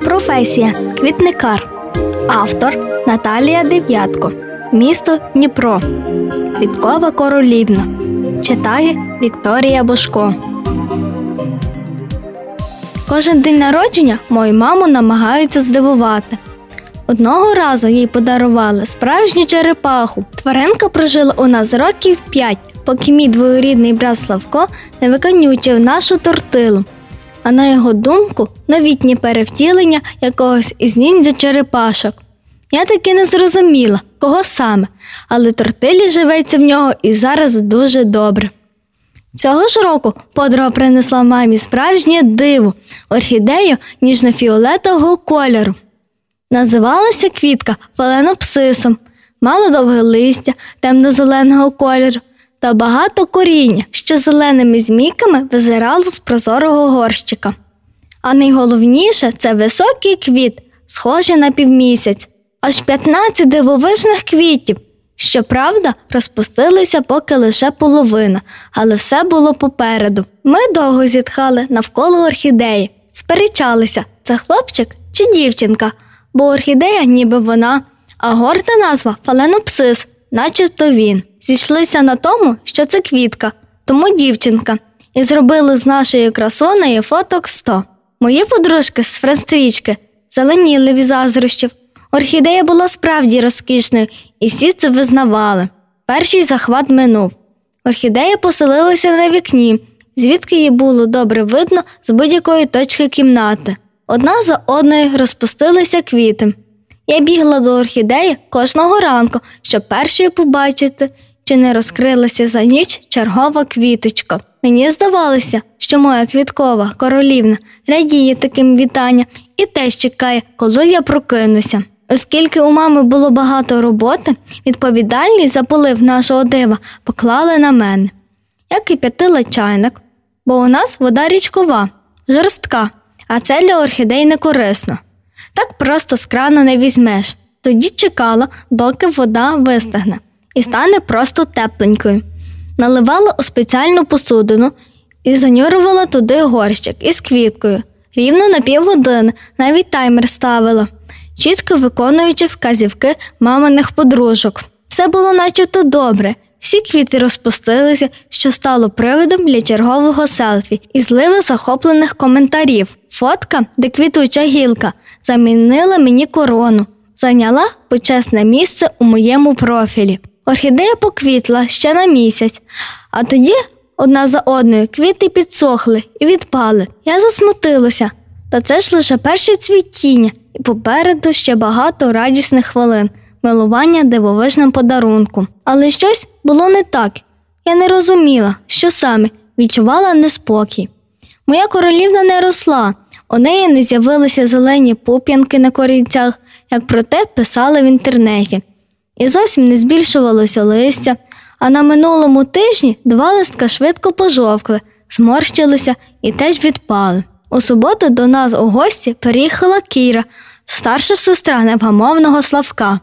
Професія квітникар. Автор Наталія Дев'ятко. Місто Дніпро. Квіткова королівна. Читає Вікторія Бошко. Кожен день народження мою маму намагаються здивувати. Одного разу їй подарували справжню черепаху. Тваринка прожила у нас років п'ять, поки мій двоюрідний брат Славко не виконючив нашу тортилу. А на його думку, новітнє перевтілення якогось із ніндзя черепашок. Я таки не зрозуміла, кого саме, але тортилі живеться в нього і зараз дуже добре. Цього ж року подруга принесла мамі справжнє диво, орхідею ніжно-фіолетового кольору. Називалася квітка фаленопсисом, мала довге листя темно-зеленого кольору та багато коріння, що зеленими змійками визирало з прозорого горщика. А найголовніше це високий квіт, схожий на півмісяць, аж 15 дивовижних квітів. Щоправда, розпустилися поки лише половина, але все було попереду. Ми довго зітхали навколо орхідеї, сперечалися, це хлопчик чи дівчинка, бо орхідея ніби вона, а горда назва фаленопсис, начебто він. Зійшлися на тому, що це квітка, тому дівчинка, і зробили з нашої красонеї фоток сто. Мої подружки з фрестрічки зеленіли від заздрощів. Орхідея була справді розкішною, і всі це визнавали. Перший захват минув. Орхідея поселилася на вікні, звідки її було добре видно з будь-якої точки кімнати. Одна за одною розпустилися квіти. Я бігла до орхідеї кожного ранку, щоб першою побачити, чи не розкрилася за ніч чергова квіточка. Мені здавалося, що моя квіткова королівна радіє таким вітанням і теж чекає, коли я прокинуся. Оскільки у мами було багато роботи, відповідальність за полив нашого дива поклали на мене. Я кип'ятила чайник, бо у нас вода річкова, жорстка, а це для орхідей не корисно. Так просто з крану не візьмеш. Тоді чекала, доки вода вистигне, і стане просто тепленькою. Наливала у спеціальну посудину і занюрувала туди горщик із квіткою. Рівно на півгодини навіть таймер ставила чітко виконуючи вказівки маминих подружок. Все було начебто добре. Всі квіти розпустилися, що стало приводом для чергового селфі і зливи захоплених коментарів. Фотка, де квітуча гілка, замінила мені корону, зайняла почесне місце у моєму профілі. Орхідея поквітла ще на місяць, а тоді одна за одною квіти підсохли і відпали. Я засмутилася, та це ж лише перше цвітіння, і попереду ще багато радісних хвилин, милування дивовижним подарунком. Але щось було не так. Я не розуміла, що саме відчувала неспокій. Моя королівна не росла, у неї не з'явилися зелені пуп'янки на корінцях, як про те писали в інтернеті, і зовсім не збільшувалося листя. А на минулому тижні два листка швидко пожовкли, зморщилися і теж відпали. У суботу до нас у гості переїхала Кіра, старша сестра невгамовного Славка.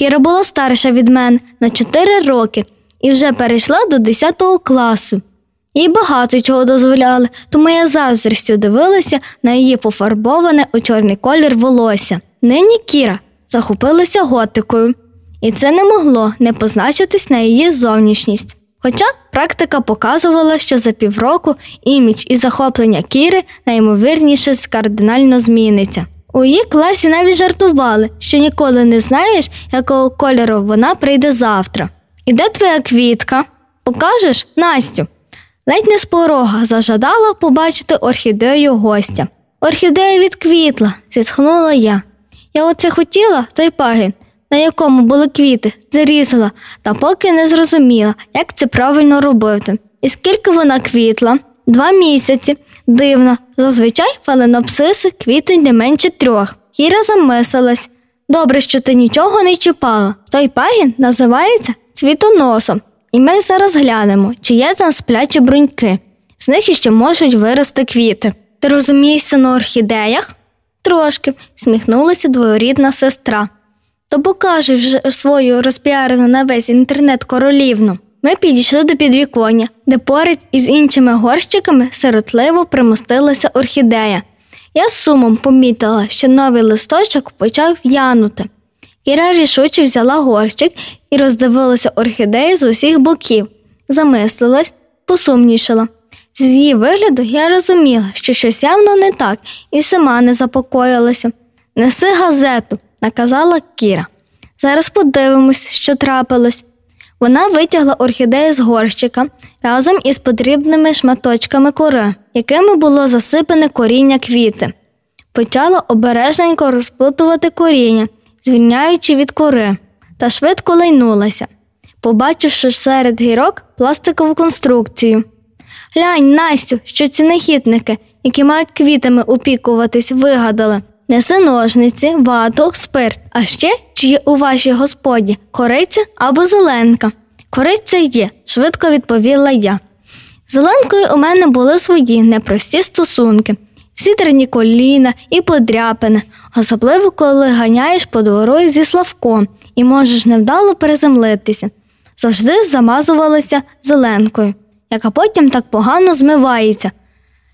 Кіра була старша від мене на 4 роки і вже перейшла до 10 класу. Їй багато чого дозволяли, тому я заздрістю дивилася на її пофарбоване у чорний колір волосся. Нині Кіра захопилася готикою, і це не могло не позначитись на її зовнішність. Хоча практика показувала, що за півроку імідж і захоплення Кіри найімовірніше кардинально зміниться. У її класі навіть жартували, що ніколи не знаєш, якого кольору вона прийде завтра. І де твоя квітка? Покажеш Настю? Ледь не з порога зажадала побачити орхідею гостя. Орхідея відквітла, зітхнула я. Я оце хотіла той пагін, на якому були квіти, зарізала, та поки не зрозуміла, як це правильно робити. І скільки вона квітла? Два місяці. Дивно, зазвичай фаленопсиси квітень не менше трьох. Кіра замислилась. Добре, що ти нічого не чіпала. Той пагін називається цвітоносом, і ми зараз глянемо, чи є там сплячі бруньки. З них іще можуть вирости квіти. Ти розумієшся на орхідеях? Трошки, сміхнулася двоюрідна сестра. То покажи вже свою розпіарену на весь інтернет королівну. Ми підійшли до підвіконня, де поряд із іншими горщиками сиротливо примостилася орхідея. Я з сумом помітила, що новий листочок почав в'янути. Кіра рішуче взяла горщик і роздивилася орхідеї з усіх боків, замислилась, посумнішала. З її вигляду я розуміла, що щось явно не так, і сама не запокоїлася. Неси газету, наказала Кіра. Зараз подивимось, що трапилось. Вона витягла орхідею з горщика разом із потрібними шматочками кори, якими було засипане коріння квіти. Почала обережненько розплутувати коріння, звільняючи від кори, та швидко лайнулася, побачивши серед гірок пластикову конструкцію. Глянь, Настю, що ці нахідники, які мають квітами опікуватись, вигадали. Неси ножниці, вату, спирт, а ще чи є у вашій господі кориця або зеленка. Кориця є, швидко відповіла я. Зеленкою у мене були свої непрості стосунки, сітрені коліна і подряпини, особливо коли ганяєш по двору зі Славком і можеш невдало переземлитися. Завжди замазувалася зеленкою, яка потім так погано змивається.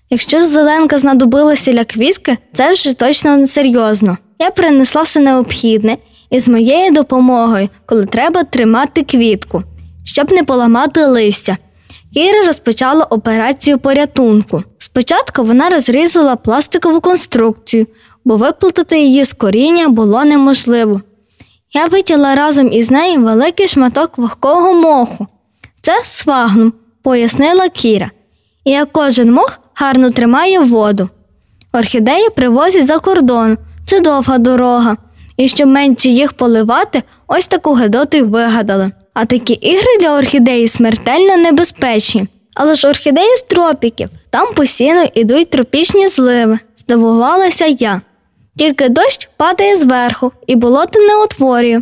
Якщо зеленка знадобилася для квітки, це вже точно не серйозно. Я принесла все необхідне і з моєю допомогою, коли треба тримати квітку, щоб не поламати листя. Кіра розпочала операцію порятунку. Спочатку вона розрізала пластикову конструкцію, бо виплутати її з коріння було неможливо. Я витягла разом із нею великий шматок вогкого моху. Це свагнум, пояснила Кіра. І як кожен мох гарно тримає воду. Орхідеї привозять за кордон, це довга дорога. І щоб менше їх поливати, ось таку гедоту й вигадали. А такі ігри для орхідеї смертельно небезпечні. Але ж орхідеї з тропіків, там постійно йдуть тропічні зливи, здивувалася я. Тільки дощ падає зверху і болото не утворює.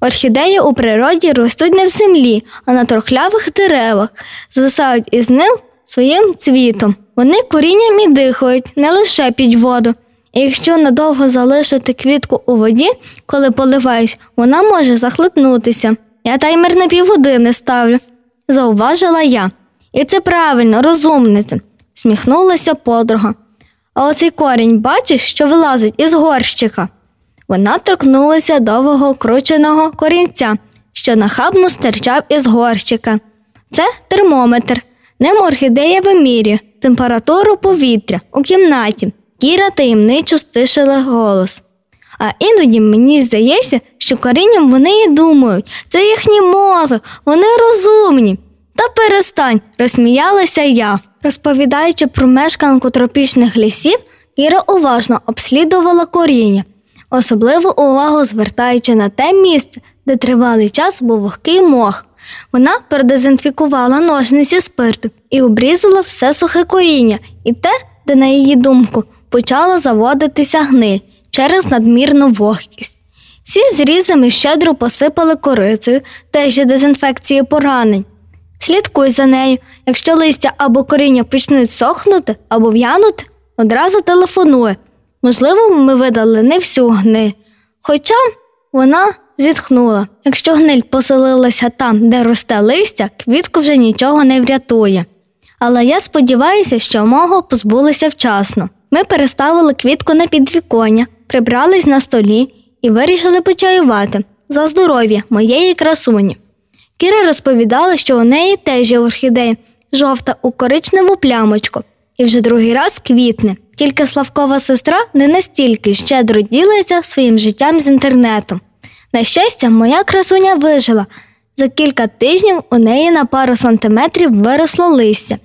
Орхідеї у природі ростуть не в землі, а на трохлявих деревах, звисають із ним своїм цвітом. Вони корінням і дихають не лише під воду. І якщо надовго залишити квітку у воді, коли поливаєш, вона може захлипнутися. Я таймер на півгодини ставлю, зауважила я. І це правильно, розумниця, сміхнулася подруга. А оцей корінь, бачиш, що вилазить із горщика. Вона торкнулася довгого крученого корінця, що нахабно стирчав із горщика. Це термометр. Ним орхідея вимірює температуру повітря у кімнаті. Кіра таємничо стишила голос. А іноді мені здається, що корінням вони і думають, це їхній мозок, вони розумні. Та перестань, розсміялася я. Розповідаючи про мешканку тропічних лісів, Кіра уважно обслідувала коріння, особливу увагу звертаючи на те місце, де тривалий час був вогкий мох. Вона продезінфікувала ножниці спирту і обрізала все сухе коріння, і те, де, на її думку, почала заводитися гниль через надмірну вогкість. Всі зрізи ми щедро посипали корицею, теж дезінфекції поранень. Слідкуй за нею, якщо листя або коріння почнуть сохнути або в'янути, одразу телефонує. Можливо, ми видали не всю гниль. Хоча вона зітхнула. Якщо гниль поселилася там, де росте листя, квітку вже нічого не врятує. Але я сподіваюся, що мого позбулися вчасно. Ми переставили квітку на підвіконня, прибрались на столі і вирішили почаювати за здоров'я моєї красуні. Кіра розповідала, що у неї теж є орхідея, жовта у коричневу плямочку, і вже другий раз квітне. Тільки Славкова сестра не настільки щедро ділиться своїм життям з інтернетом. На щастя, моя красуня вижила. За кілька тижнів у неї на пару сантиметрів виросло листя,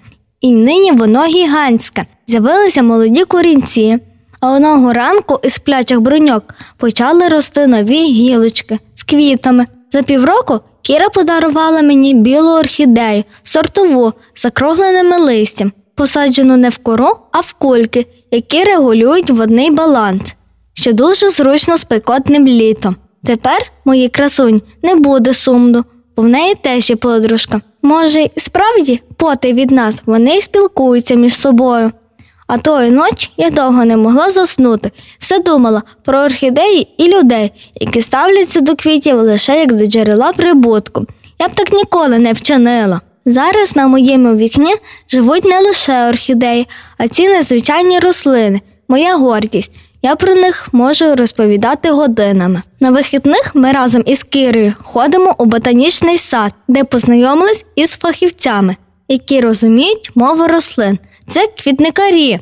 і нині воно гігантське. З'явилися молоді корінці, а одного ранку із плячих бруньок почали рости нові гілочки з квітами. За півроку Кіра подарувала мені білу орхідею, сортову з закругленими листям, посаджену не в кору, а в кульки, які регулюють водний баланс, що дуже зручно спекотним літом. Тепер, моїй красунь, не буде сумну, бо в неї теж є подружка. Може, справді, поти від нас, вони спілкуються між собою. А тої ночі я довго не могла заснути, все думала про орхідеї і людей, які ставляться до квітів лише як до джерела прибутку. Я б так ніколи не вчинила. Зараз на моєму вікні живуть не лише орхідеї, а ці незвичайні рослини, моя гордість. Я про них можу розповідати годинами. На вихідних ми разом із Кірою ходимо у ботанічний сад, де познайомились із фахівцями, які розуміють мову рослин. Це квітникарі.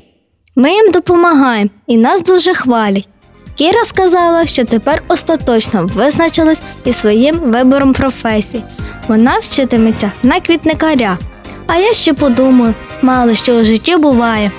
Ми їм допомагаємо і нас дуже хвалять. Кіра сказала, що тепер остаточно визначилась із своїм вибором професії. Вона вчитиметься на квітникаря. А я ще подумаю, мало що у житті буває.